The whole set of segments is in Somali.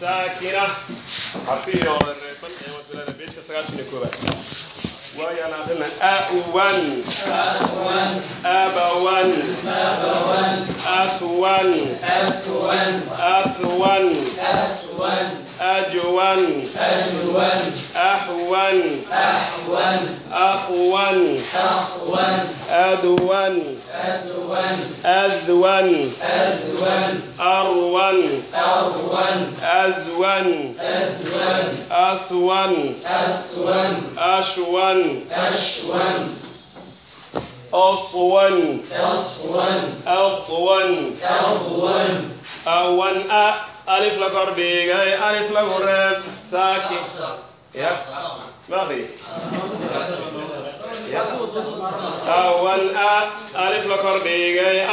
saakina xarfihii hore reeban ee wasilada beedka sagaashan iyo koobaad waayaan akrina awan abawan atwan athwan أجون أجون أحون أحون أخون أخون أدون أدون أذون أذون أرون أرون أزون أزون أسون أسون أشون أشون أصون أصون أطون أطون أون أ alif la kor dhigay alif lagu reeb saaki. Ya. Maqri alif la kor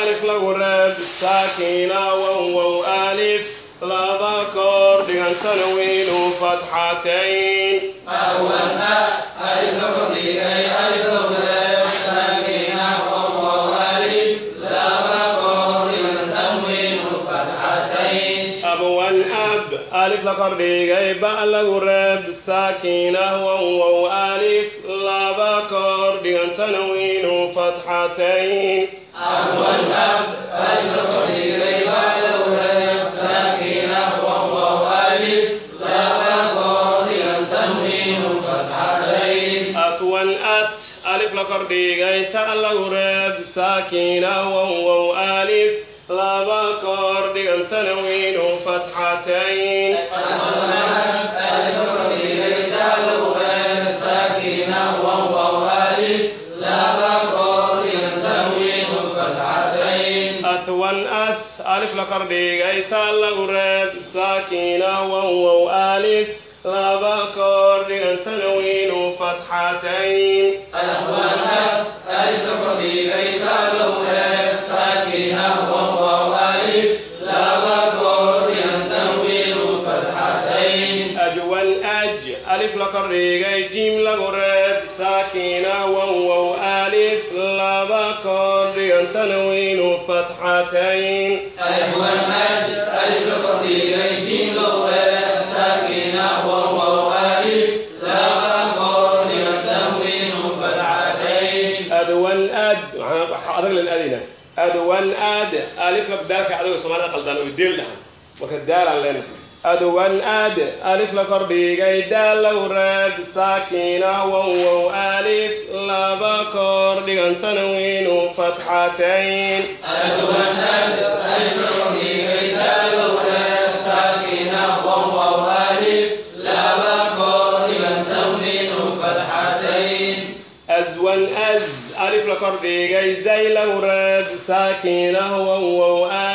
alif lagu reeb saakina wawow alif laba kor dhigan tanwiinu fatxatayn أب ألف لقر ديغي باء لغرب ساكنة وو ألف لا بكر ديغن تنوين فتحتين أتون أت ألف لقر ديغي تاء لغرب ساكنة وو ألف لا بكر ديغن تنوين فتحتين أثوان أث ألف لقر ديغي سال غرب ساكنة وو ألف لا بكر ديغن تنوين فتحتين أثوان مرتين أيها الحاج أجلق إليه لغة ساكنة وهو ألف لا غفر للتمرين فالعتين أدوان أد أدرك للأدنة أدوان أد ألف بدارك عدو سمعنا قلدان ويدير لها وكدار علينا أدوان أد ألف لك ربيغي دال ورد ساكنة وو ألف لا بكر ديغن تنوين فتحتين أدوان أد ألف لقر ديغي دال ورد ساكنة وو ألف لا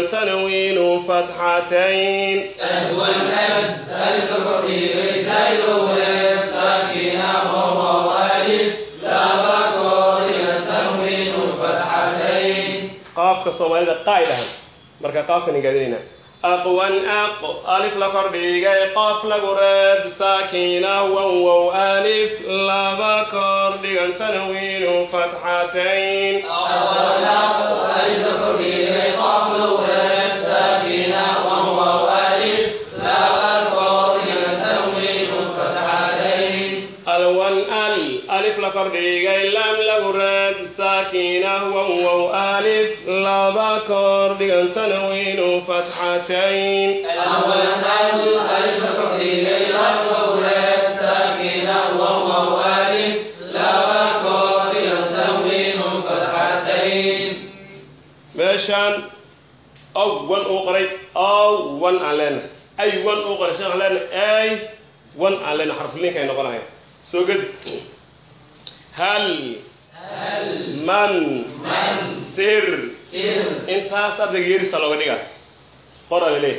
والتنوين فتحتين. أهو الأب الكفر ليس الأولى ساكنة وهو ألف لا التنوين فتحتين qaafka soomaalida qaa'idahan marka qaafkan igaadinayna aqwan aq alif la kordhigay qof lagu reeb saakina wan wow alif laba kordhigan tanwiinu fatxatayn aqwan aq alif la alif la kordhigay lam lagu reeb saakina wawow alif laba kordhigan tanwiinu fatxatayn أول ألف لقر ديغي قاف ورد ساكنة وو ألف لا بكر ديغن تنوين فتحتين meeshaan awan uu qoray awan aan leena aywan uu qoray sheekh leena ay wan aan leena xarfulinka ay noqonaya soo gedi hal. Man. Sir. Intaas ardayga yeerisa looga dhiga. Qora le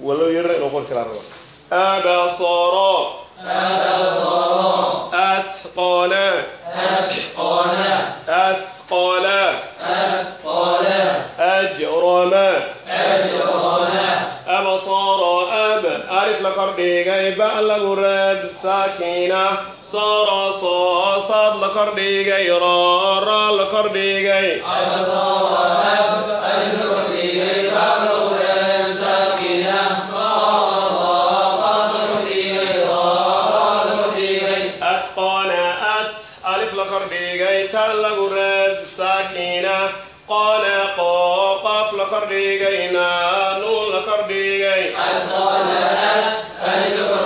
walo yeerra inuu qori karaa raba abasoro atqona atqona atqona ajrama kordhigay ba lagu raad saakina soro soo saad la kordhigay rooro la kordhigay kordhigay naanu la kordhigay asqola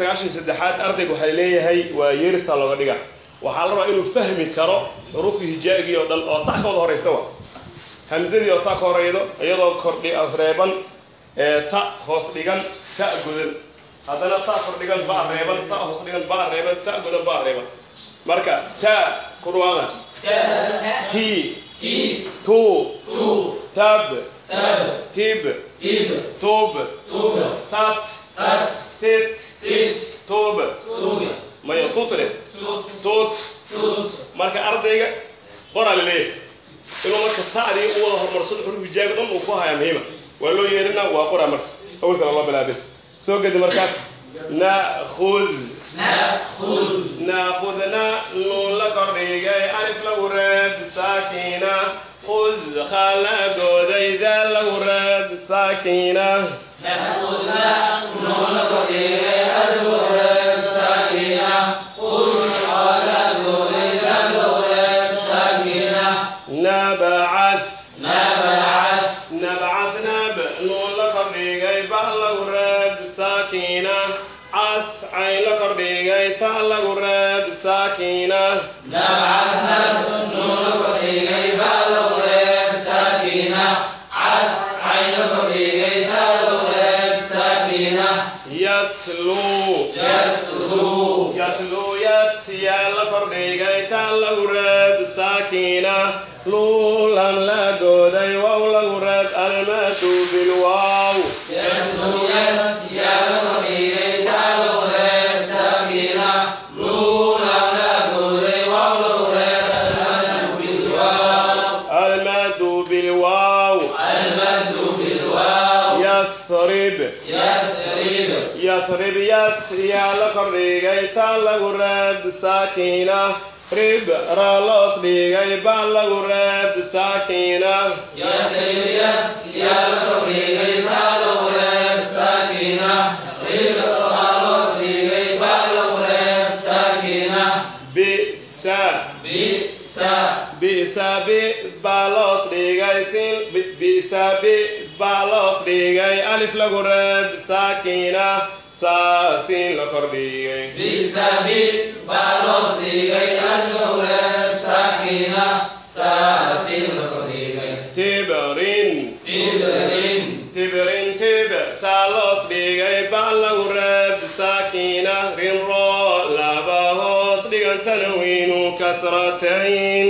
sagaashan saddexaad ardayga waxay leeyahay waa yeerista looga dhiga waxaa la rabaa inuu fahmi karo xuruufii hijaagii oo dhan oo ta ka wada horaysa wa hamsadii oo ta ka horaydo iyadoo kordhi reeban ee ta hoos dhigan ta godan haddana ta kor dhigan ba reeban ta hoos dhigan ba reeban ta godan ba reeban marka ta ku dhawaaqa ti. tu. Tab. Tib. Tub. Tat. Tit tub maya tutre tut marka ardayga qoraa la leeyahay inuu marka ta'dii u wada horumarsado xuruf dhan uu ku hayaa muhiima waa loo yeerina waa qoraa marka. Awalkana loo bilaabis. Soo gedi markaas. Na'khud na'khudna nuun la kordhigay alif lagu reeb saakina. Gooday daal lagu reeb saakina lagu reeb saakina yatlu. Yatlu. Yat yaa la kordhigay ta yasrib yas yaa la kordhigay ta lagu reeb saakina rib ra loos dhigay ba lagu reeb bi baa loos dhigay sin bisa bi baa loos dhigay alif lagu reeb saakina saa siin la kordhigay tibrin tibrin tib taa loos dhigay ba lagu reeb saakina rin roo laba hoos dhigan tanwiinu kasratayn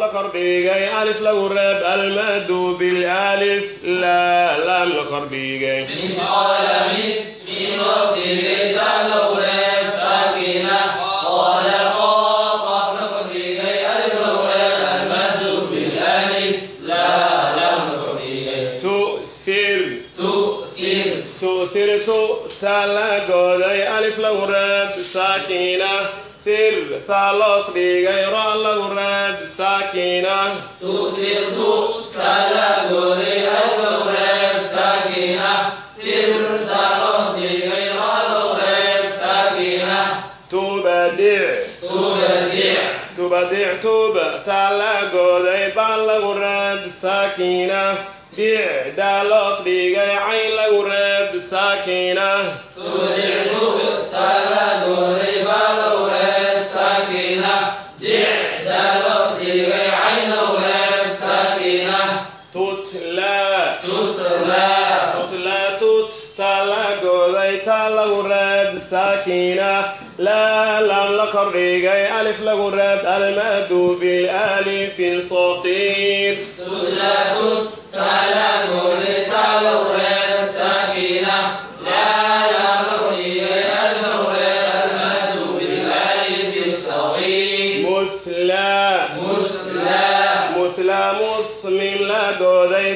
la kordhigay alif lagu reeb almadu bilalif laa laam la kordhigay saakina. Sir saa loos dhigay ro lagu reeb saakina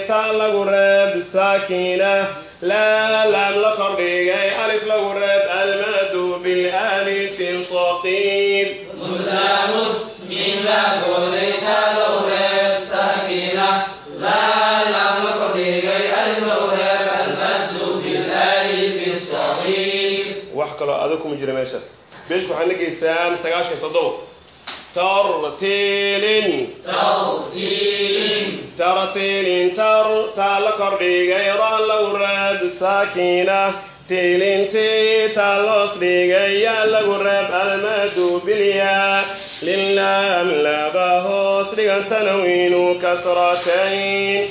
taa lagu reeb saakina. Laa lam la kordhigay alif lagu reeb almadu wax kaloo adag kuma jira meeshaas. Beeshku waxaan la geystaan sagaashan toddoba tartiilin tartiilin tar taa la kordhigay raa lagu reeb saakina. Tiilintii taa dhigay yaa lagu reeb almadu bilyaa lilaam laba hoos dhigan tanawinu kasratayn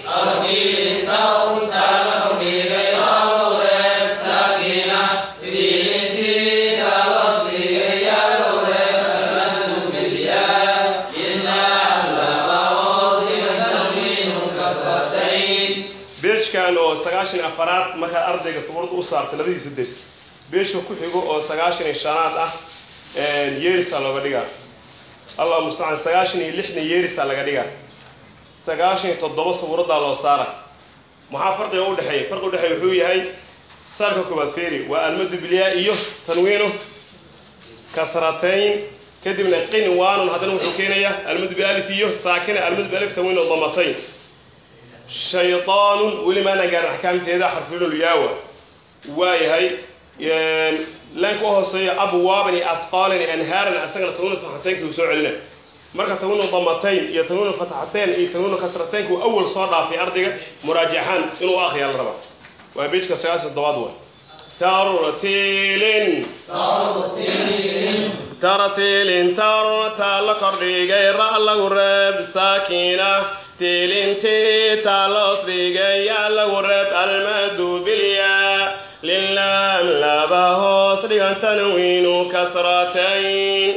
afaraad markaad ardayga suuradda u saarta labadiisa ders beejka ku xigo oo sagaashan iyo shanaad ah yeerisaa looga dhigaa. Allah mustacaan sagaashan iyo lixna yeerisaa laga dhigaa. Sagaashan iyo toddoba suuraddaa loo saara. Maxaa farqiga udhexeeya farqi udhexeeya wuxuu yahay saarka koobaad feeri waa almadu bilyaa iyo tanwiinu kasratayn kadibna qinwaanun haddana wuxuu keenayaa almadu bialif iyo saakina almadu bialif tanwiin oo damatayn shayطaanun weli maana gaarin axkaamteeda xarfululiyaawa waayahay laanka u hooseeya abwaaban iyo afqaalan anhaaran asagana tanwiinu fatxataynka uu soo celina. Marka tanwiinu damatayn iyo tanwiinu fatxatayn iyo tanwiinu kasrataynka uu awal soo dhaafay ardayga muraajaxaan inuu akhriyaa la rabaa waa beejka sagaashan toddobaad waay. Tartiilin tawtiilin tartiilin tar taa la kordhigay ra' lagu reeb saakina tiilintii taa loos dhigay yaa lagu reeb almadu bilyaa lilaam laba hoos dhigan tanwiinu kasratayn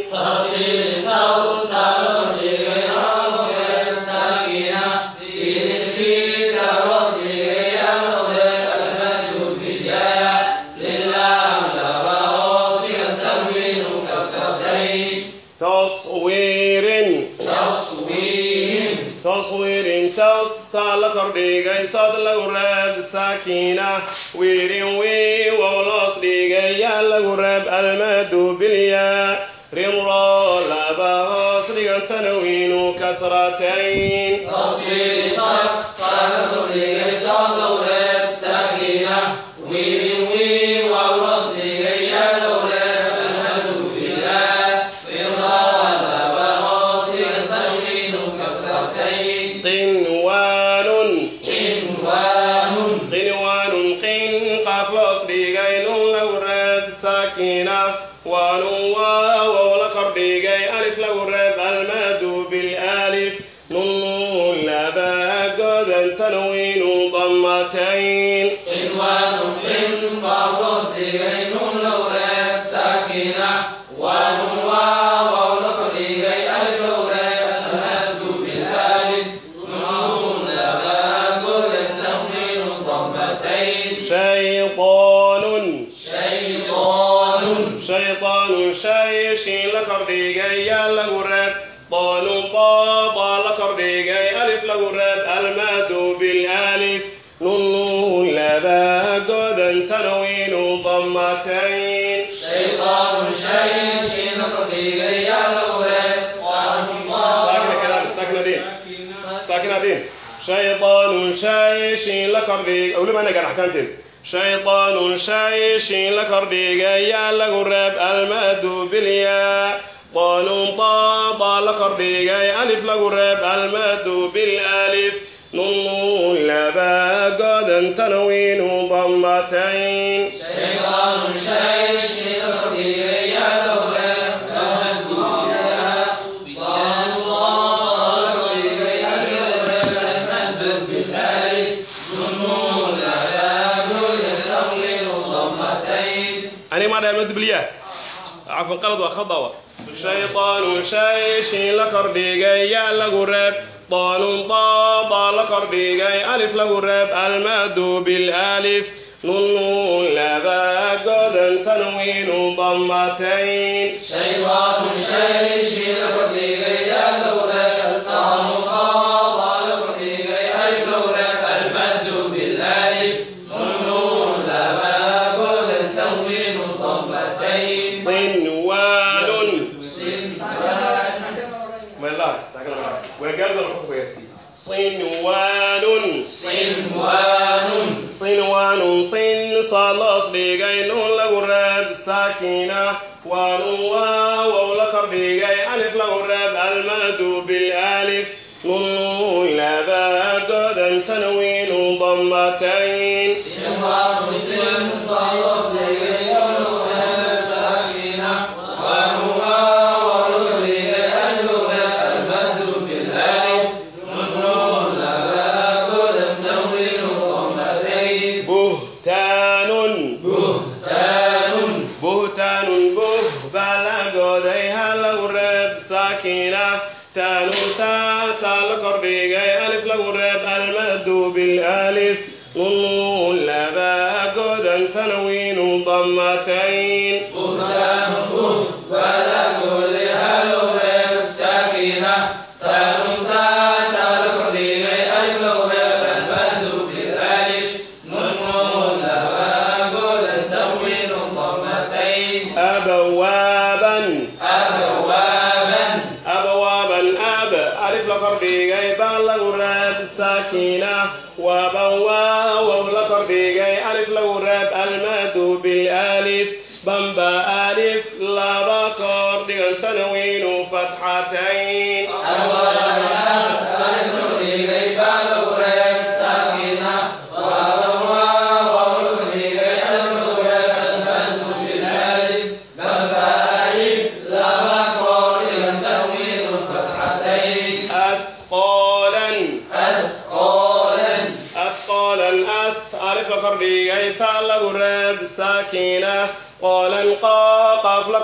la kordhigay sad lagu reeb saakina wiirin wii wow loos dhigay yaa lagu reeb almadu bilyaa rimro laba hoos dhigan tanwiinu kasratayn weliba inagaan axkaamteeda shayطaanun shay shiin la kordhigayaa lagu reeb almadu bilyaa qolun dadaa la kordhigay alif lagu reeb almadu bilalif nunnun laba godan tanwiinu damatayn xarfulqalad waa khadawa shaydaanu shay shiin la kordhigay yaa lagu reeb. Daalun daabaa la kordhigay alif lagu reeb. Almaadu bilaalif nunnun laba godan tanwiinu damatayn تنوين ذاتي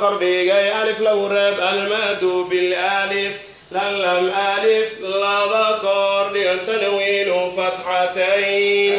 kordhigay alif lagu reeb almadu bilaalif lallam alif laba kordhiga tanwiinu fatxatayn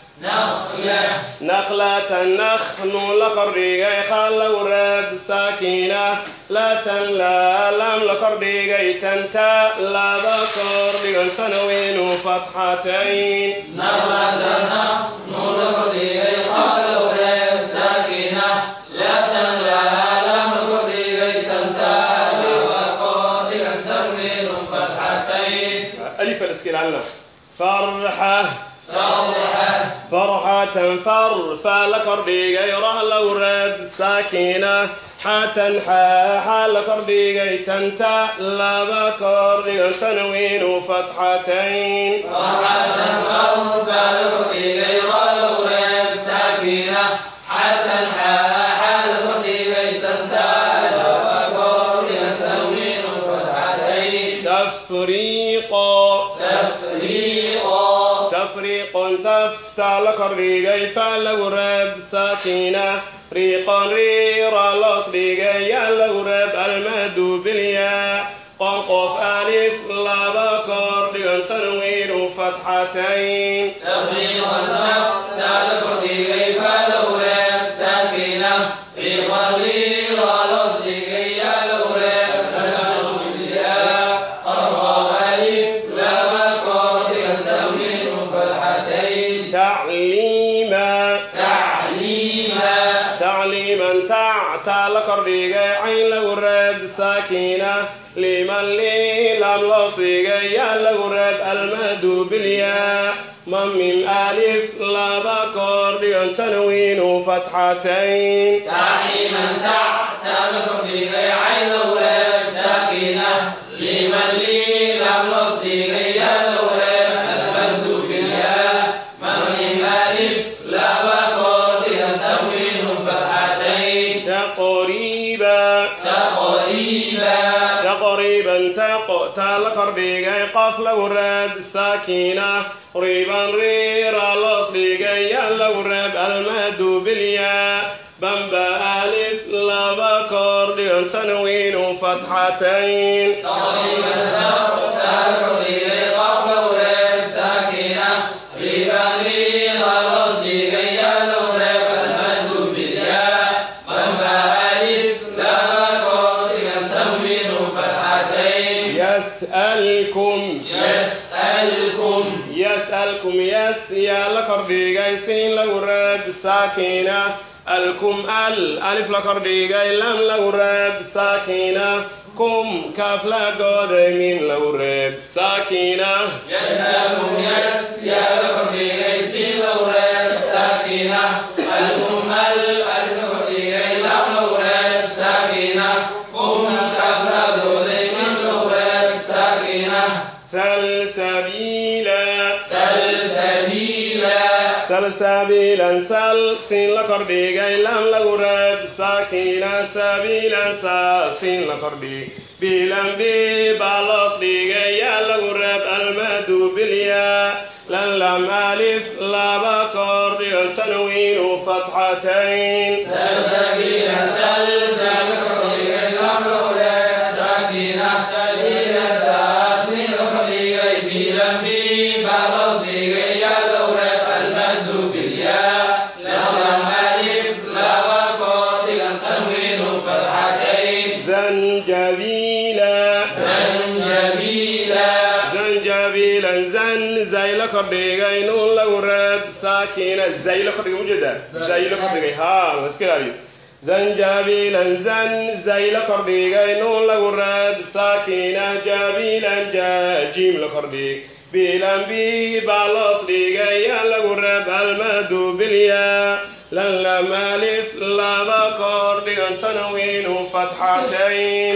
نخلة نخن لقرديغي خال وراد ساكنة لا تن لا لام لقرديغي تنتا لا بقرديغي سنوين فتحتين نخلة نخن لقرديغي خال وراد ساكنة لا تن لا لام لقرديغي تنتا لا بقرديغي سنوين فتحتين ألف الاسكيل عنا فرحة صرحة فرحة فر فالكرديجي رهلو رب ساكنة حتى حا حال كرديجي تنتا لابا كرديجي تنوين فتحتين فرحة فر فالكرديجي رهلو رب ساكنة حتى حا تفريق تفتال كريجي فلو رب ساكنة ريقا ريرا لصريجي يلو رب المد بالياء قنقف ألف لابا كرديجي تنوين فتحتين تفريقا تفتح كرديجي رب ساكنة لمن لي لم لصيجي لو رب المد بالياء من من ألف لابا كرديجي تنوين فتحتين تعليما تحت كرديجي عين رب تقتل كرديجي قف لو رب ساكنة ريبا ريرا لصديجي لو رب المد بالياء بمبا ألف لابا كرديجي تنوين فتحتين تقريبا تحت يا لكرديجي سين لو رب ساكنة الكم ال ألف لكرديجي لم لو رب ساكنة كم كاف لقدمين لو رب ساكنة يسألكم sal sabiilan sal siin la kordhigay lam lagu raad saakiinan sabiilan siin la kordhig biilan baa loos dhigay yaa lagu raad almadu bilya lan lam alif laba kordhigo sanwiinu fatxatayn markiina zaay la kordhigay mujeedaa zaay la kordhigay ha la iska ilaaliyo zanjabiilan zan zayla la kordhigay nuun lagu raad. Sakina jabilan ja jiim la kordhig biilan bi baa loos dhigay yaa lagu raab almadu bilya lan lamaalif laba kordhigan tanawinu fatxatayn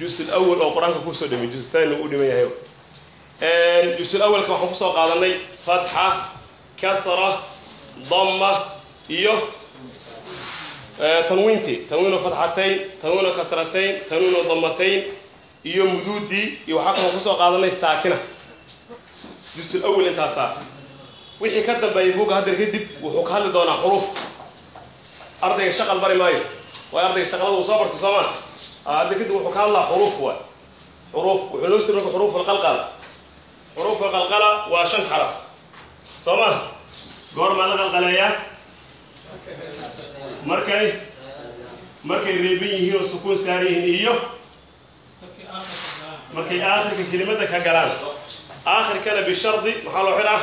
jusul awal oo qur'aanka ku soo dhimay justaan u dhiman yahay. Jusul awalka waxaan ku soo qaadanay fatxa kasra dama iyo tanwiintii tanwiino fatxatayn tanwiino kasratayn tanwiino damatayn iyo muduudii iyo waxaa kaloo ku soo qaadanay saakina. Jusul awal intaasaa wixii ka dambeeyay buga haddar kadib wuxuu ka hadli doonaa xuruuf. Ardayga shaqal bari maayo waayo ardayga shaqalada uu soo bartay sooma hadda kadib wuxuu ka hadlaa xuruuf waay xuruuf wuxuu noo siri xuruuf alqalqala. Xuruuf alqalqala waa shan xaraf. Soo ma? Goormaa la qalqaleeyaa? Markay? Markay reeban yihiin oo sukuun saaran yihiin iyo? Markay aakhirka kelimada ka galaan. Aakhirkana bishardi maxaa loo xidhaa?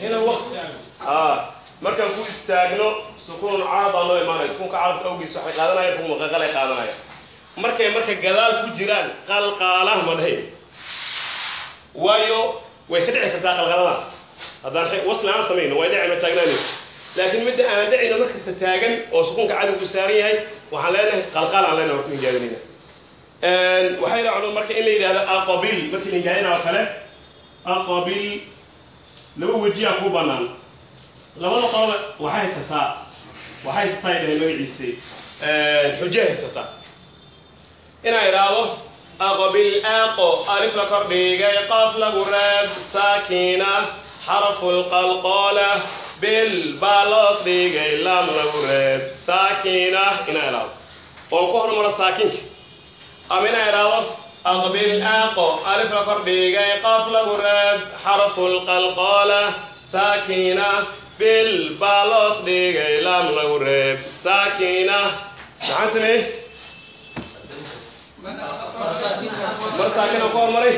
Hina waqti a markaan ku istaagno sukuun carab loo imaanaya sukuunka carabka awgiis waxay qaadanayaan xukmu qalqalay qaadanaya markay marka gadaal ku jiraan qalqaala ma dhahayn waayo way ka dhici kartaa qalqalada. Haddaan wasli aan samayno way dhici ma taagnaanayso laakiin midda aan dhicino markasta taagan oo sukuunka cadowgu saaran yahay waxaan leenahay qalqaal aan leenahay marka lingaadinayna waxay raacdo marka in la yidhahdo aqabil markii lingaadina oo kale aqabil laba wejiyaa ku banaan labada qoloba waxay haysataa waxay dhahay magaciisay xujo haysataa inaa idhaahdo aqabil aaqo alif la kor dhigay qaaf lagu reeb saakina xarafu lqalqoola bil baa loos dhigay laam lagu reeb saakina. Inaa idhaahdo. Oon ku hormaro saakinka ama inaa idhaahdo aqbil aaqo alif la kor dhigay qaaf lagu reeb xarafu lqalqoola saakina bil baa loos dhigay laam lagu reeb saakina maxaan sameeyey mar saakina ka hormaray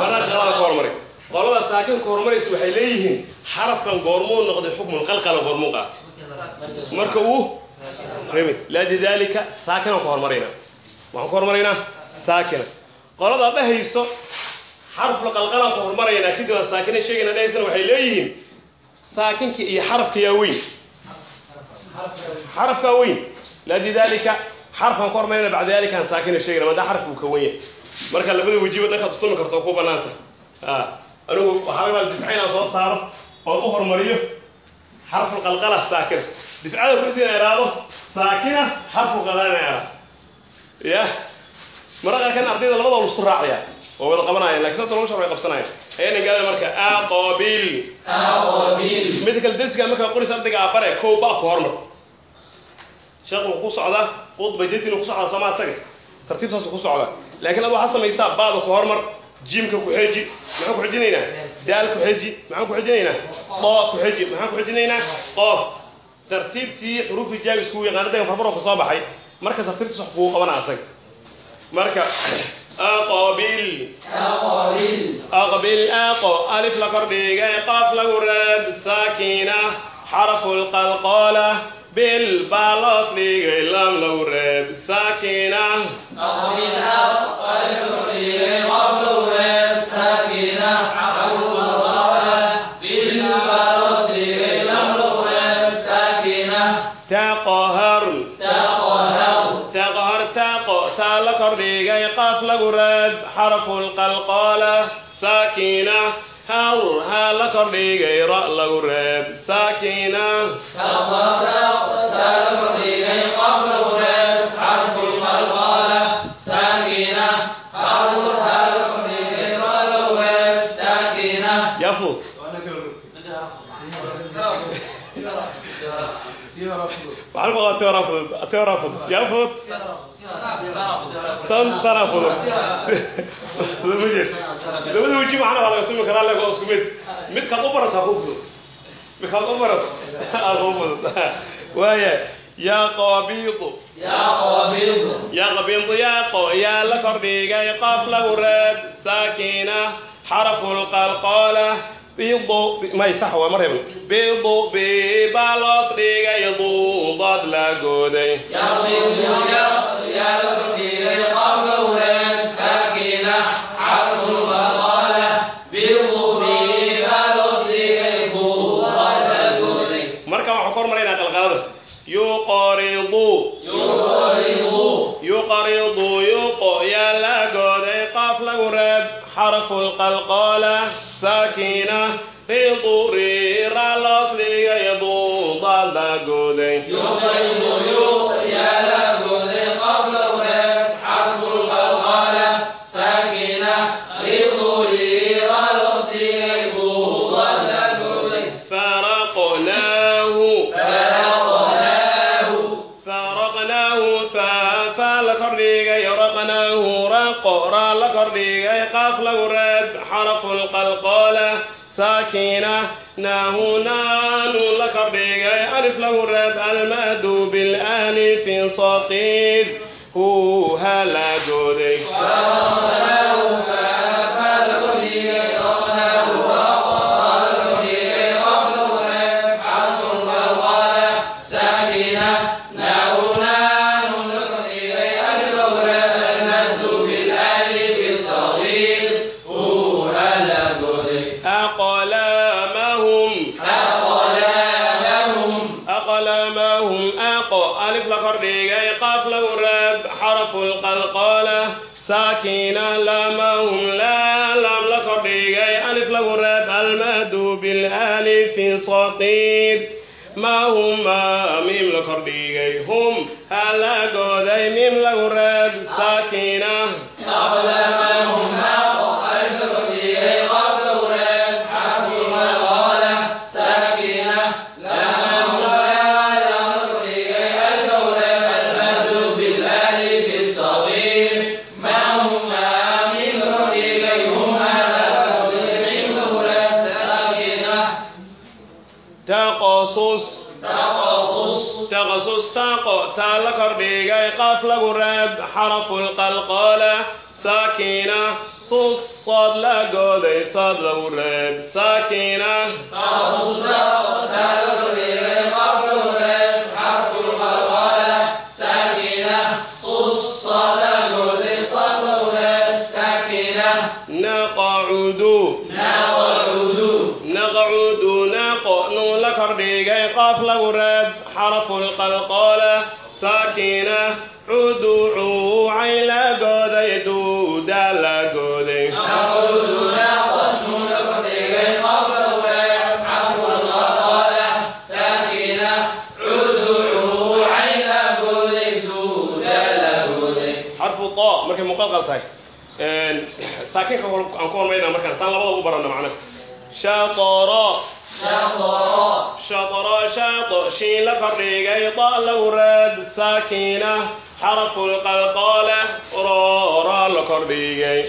marna qalada ka hormaray qolada saakin ka. Hormaraysa waxay leeyihiin xarafkan goormuu noqday xukmun qalqala goormuu qaatay marka uu reebay lidalika saakina ka hormarayna waxaan ka hormaraynaa saakina qolada dhahayso xarfla qalqalaan ka hormaraynaa kadib aan saakina sheegayna dhahaysana waxay leeyihiin saakinka iyo xarafka yaa weyn. Xarafkaa weyn. Lidalika xarfaan ka hormarayna bacda dalika aan saakina sheegayna madaa xaraf uu ka wen yahay. Marka labada wejiba dhankaad tutumi karto ku banaanta. Anigu waxaa laga difca inaan soo saaro oon u hormariyo xarfu qalqala saakina. Difcada kursiga iraado saakina xarfu qalqala iraado ya mararka kan ardayda labadooda isu raacaya oo wada qabanaya laakiin sabta lagu sharxay qabsanaya ayna gaada marka aqabil. Aqabil. Mid kale darsiga marka qoris ardayga abare kow ba ku hormar sheekhu ku socda qudba jadina ku socda samaa taga tartiibtaas ku socda. Laakiin aad waxaad samaysaa baada ku hormar jiimka ku xeji maxaan ku xejinaynaa daal ku xeji maxaan ku xejinaynaa doo ku xeji maxaan ku xejinaynaa qoof tartiibtii xuruufii jaabis ku yaqaanadaga farbaroo ka soo baxay marka tartiibtiis wax kugu qabana asaga. Marka aqabil aqabil aqbil aqo alif la kordhigay qaaf lagu reeb saakina xarafu lqalqoola bil baa loos dhigay lam lagu reeb saakina aqabil aqabil qulilay qablu reeb saakina xarfu qala bil balosdigay kordhigay qaaf lagu reeb xarafu lqalqoola saakina. Hal haa la kordhigay ra lagu reeb saakina. Taqahar taqahar qulilay ku teorafud yafut tan tanafud labada weji maxana waa laga sumi karaa leego isku mid midkaad u barata ku fudud midkaad u barato aad u fudud waaya yaa qaabiidu yaa qabiid yaa qabiidu yaa qo yaa la kordhigay qaaf lagu reeb saakina xarafu bidu may dhigay duudood la gooday. Marka waxaan ku hormaraynaa qalqalada yuqridu yuqo yaa la gooday. Qaaf lagu reeb xarfu lqalqoola saakina fii duriira loos dhigay duudan baa gooday ربي قاف له رب حرف القلقالة ساكنة ناه نان لك ربي ألف له رب المد بالألف صقيل هو هلا جودي bilaalif saqiir ma humaa miim la kordhigay hum halagooday miim lagu ree taqasus. Taqasus. Taqasus taqo. Taa la kordhigay qaaf lagu raab xaraful qalqala saakina. Sus. صاد لا قولي صاد لو ريب ساكنة تعصد laakiin aan ku hormayna markaan. Saan labada ugu barana macna. Shaqoro shaqoro shaqo shiin la fadhigay da lagu raad saakina xarafulqalqoole roora la kordhigay.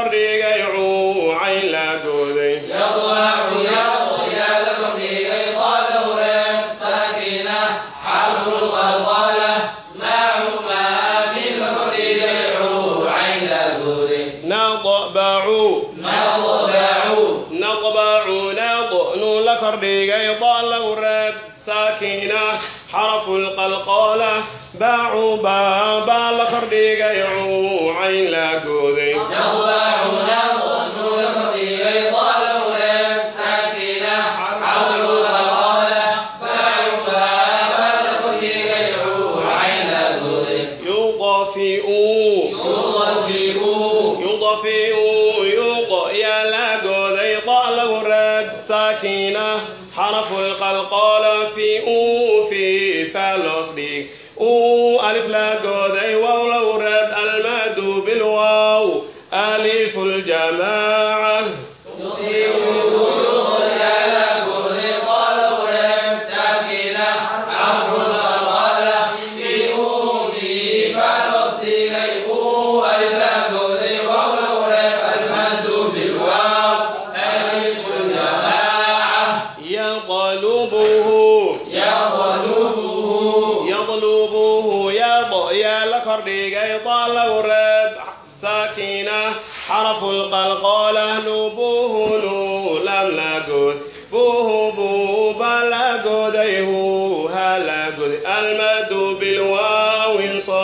kordhigay cuucayn laa gooday xarafulqalqoola baacuu baabaa la kordhigay in la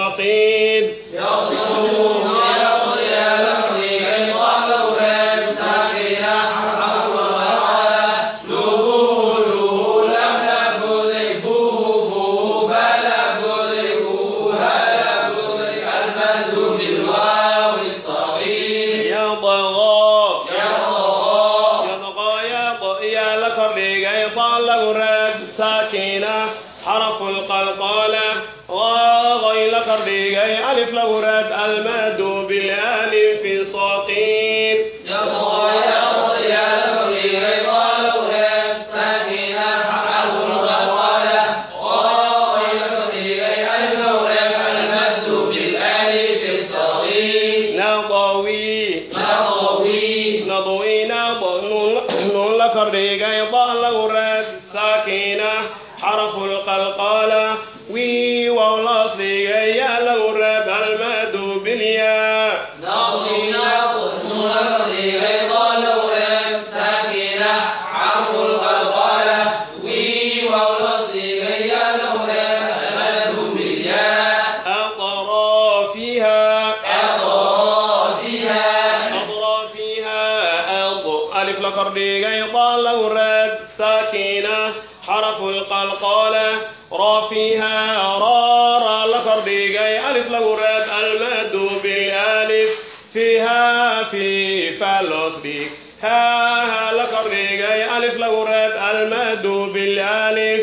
الرقيب يا haaha la kordhigay alif lagu reeb almadu bilif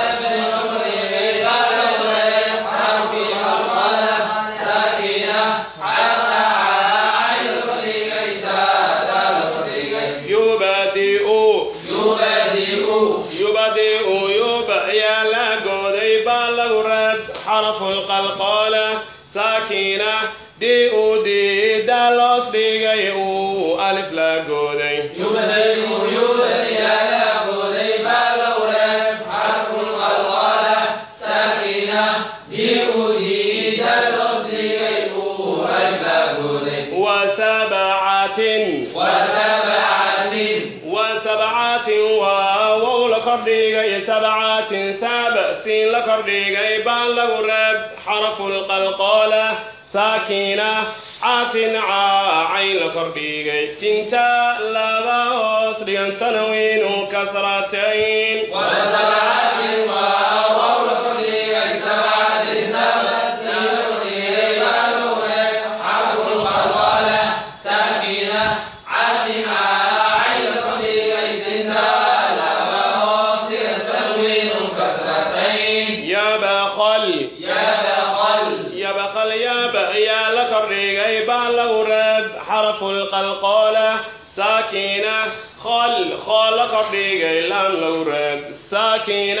kordhigay baan lagu reeb xarafulqalqoola saakiina caatin caacayn la kordhigay. Tinta laba hoos dhigan tanwiin kasratayn keena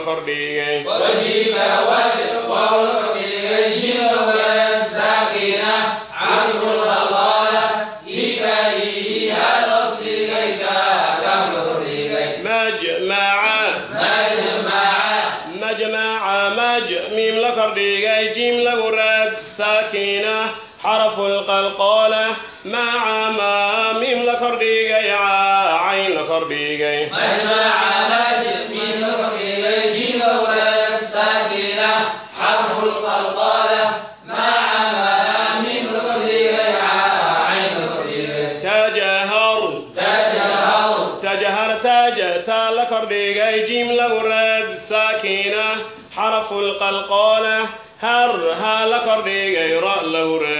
كا كاف لكرديغي مجمع مجمع مج ميم لكرديغي جيم لكرديغي جيم لورد ساكنة حرف القلقالة هر ها لكرديغي راء لورد ساكنة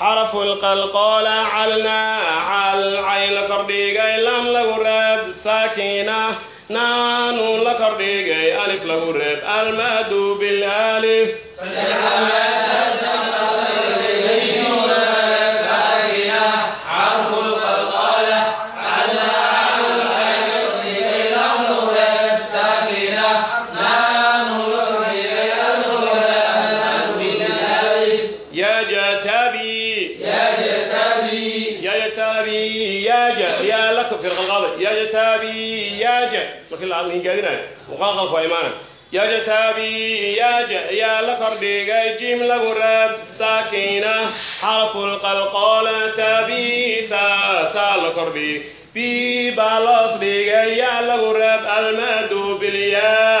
xarafulqalqoola calnaacal cayn la kordhigay lam lagu reeb saakina naanun la kordhigay alif lagu reeb almaadu bilaalif lacago hingaadinaayo muqaaqan ku imaanay yajtabii yaa la kordhigay jim lagu reeb saakina. Xarfulqalqoola tabita taa la kordhig bi baa loos dhigay yaa lagu reeb almadu bilyaa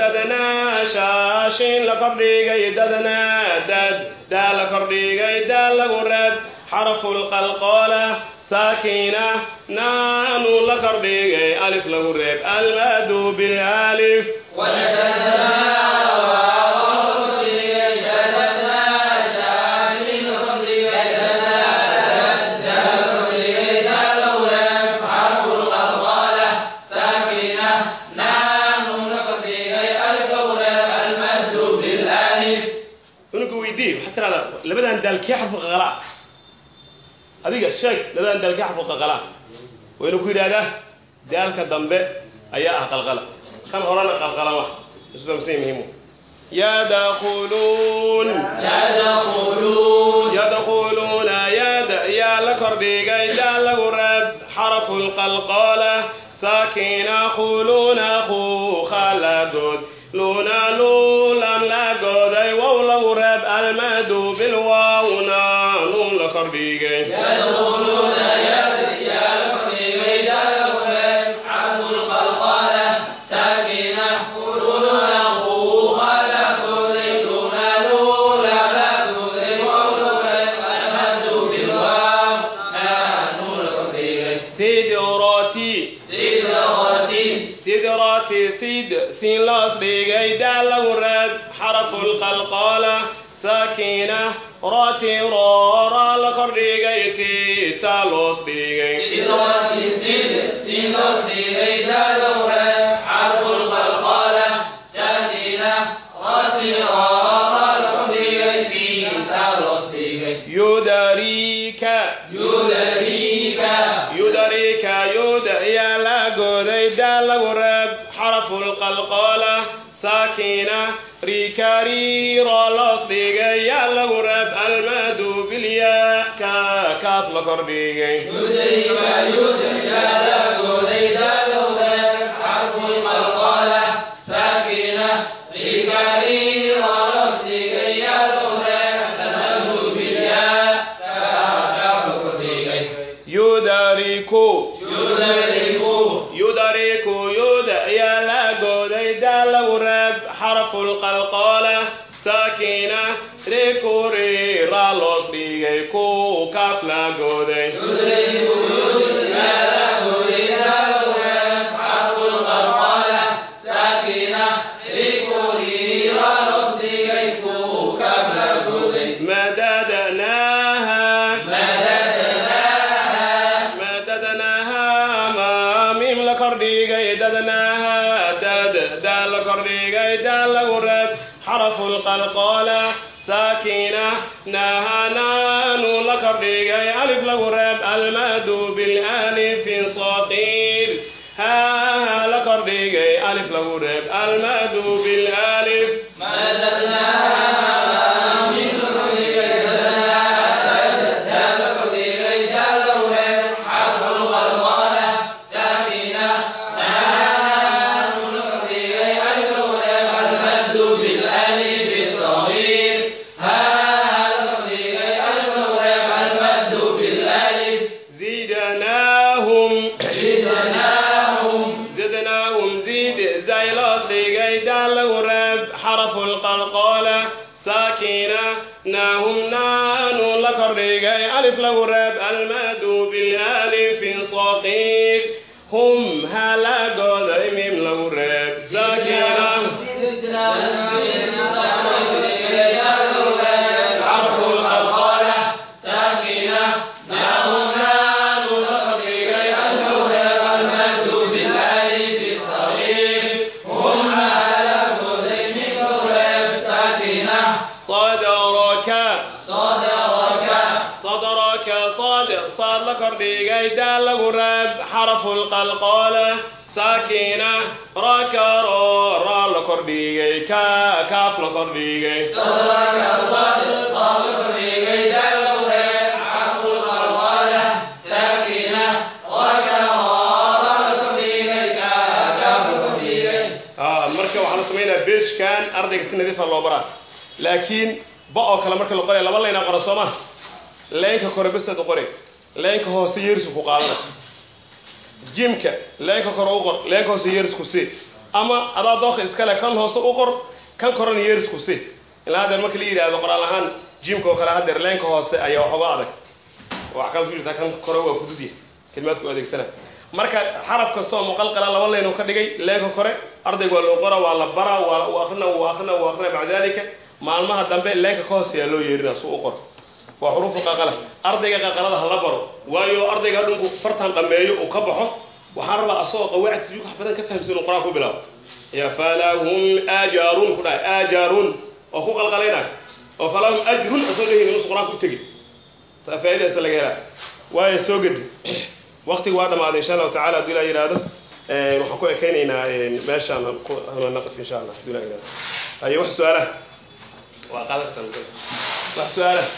dadna shaashin la kordhigay dadna dad daa la kordhigay daa lagu reeb xarfulqalqoola saakina naanu la kordhigay alif lagu reeb almaadu bilaalif labadan daal kee xarfu qaqalaa adiga sheeg labadan daal kee xarfu qaqalaa waynu ku yidhahdaa daalka dambe ayaa ah qalqala. Kan horena qalqalama islamsay muhimu yadkhuluun yadkhuluuna yad yaa la kordhigay daal lagu reeb xarafu lqalqoola saakina khuluuna khu khalagood luuna luulan reeb almadu bilwaawna nuun la kordhigay ti taa la kordhigay kordhigay alif lagu reeb almadu bilalifi saqiir haha la kordhigay alif lagu reeb almadu bilalif sadaraka sadaraka sadaraka sadar saad la kordhigay daal lagu raab xaraful qalqaala saakina rakaro raa la kordhigay ka kaaf la kordhigay sadaraka sadar saad la kordhigay daal lagu ardayga si nadiifa loo baraa laakiin ba oo kale marka la qoraya laba layna qora soo ma? Laynka kore beseed u qori. Laynka hoose yeerisu ku qaadana. Jimka laynka kore u qor. Laynka hoose yeerisku si. Ama adaa dooqa iskale kan hoose u qor kan korena yeerisku si. Ilaa hadeer marka la yidhaahdo qoraal ahaan jimka oo kale hadeer laynka hoose ayaa wax uga adag. Oo axkaam ku jirtaa kan kore waa fududya kelimaadku adeegsana. Marka xaraf kastoo muqalqala laba leyn uu ka dhigay leenka kore ardayga waa loo qora waa la baraa waa uu akrina uu akrina uu akrina dalika maalmaha dambe leenka ka hooseeya loo yeerina suu u qor. Waa xuruufu qaqala ardayga qaqalada hala baro. Waayo ardayga hadhunku fartan dhameeyo uu ka baxo waxaan rabaa asagoo qawaacid wax badan ka fahamsan uu qur'aan ku bilaabo. Ya falahum ajarun ku dhahay ajarun oo ku qalqalaynay oo falahum ajrun asoo lehin inuusan qur'aanka u taa faa'idaasa laga helaa. Waayo soo gedi. Waqtigu waa dhamaaday insha allahu tacala hadduu ilaa yidhaahdo waxaan ku ekeynaynaa meeshaan ku naqif insha allah hadduu ilaa yidhahdo ayo wax su'aalaha waa qalabka wax su'aalaha